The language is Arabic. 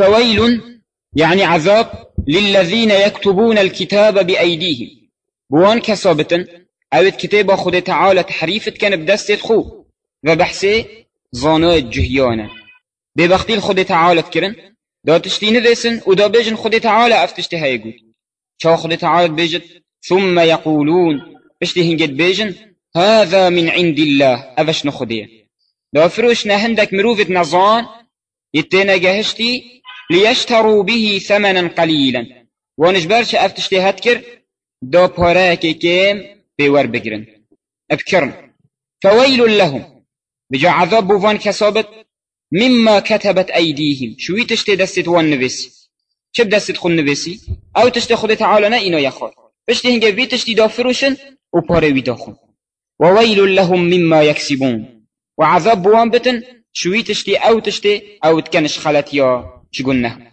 فويل يعني عذاب للذين يكتبون الكتاب بأيديهم. بوان كسابتن أو كتاب خود تعالى تحريفت كان بدست خو. وبحثي زانای جهيانا ببختي الخود تعالى تكرن دا تشتي نفسن ودا بيجن خود تعالى افتشتي هايقود شا خود تعالى بيجن ثم يقولون بشتي هنجد بيجن هذا من عند الله أفش نخديه دا فروش نهندك مروفة نظان يتينا جهشتي ليشتروا به ثمنا قليلا. ونجبرش افتشتي هتكر دا پاراكي كيم بيور بگرن. أبكرن. فويل لهم. بجا عذاب بوفان كسابت مما كتبت أيديهم. شوي تشتي دستت وان نفسي شب دستت خون نفسي أو تشتي خود تعالى نا إنا يخار بشتي هنگه بي تشتي دا فروشن و پاره داخل وويل لهم مما يكسبون وعذاب بوان بتن شوي تشتي أو تشتي أو تكنش خلت يا شقلنا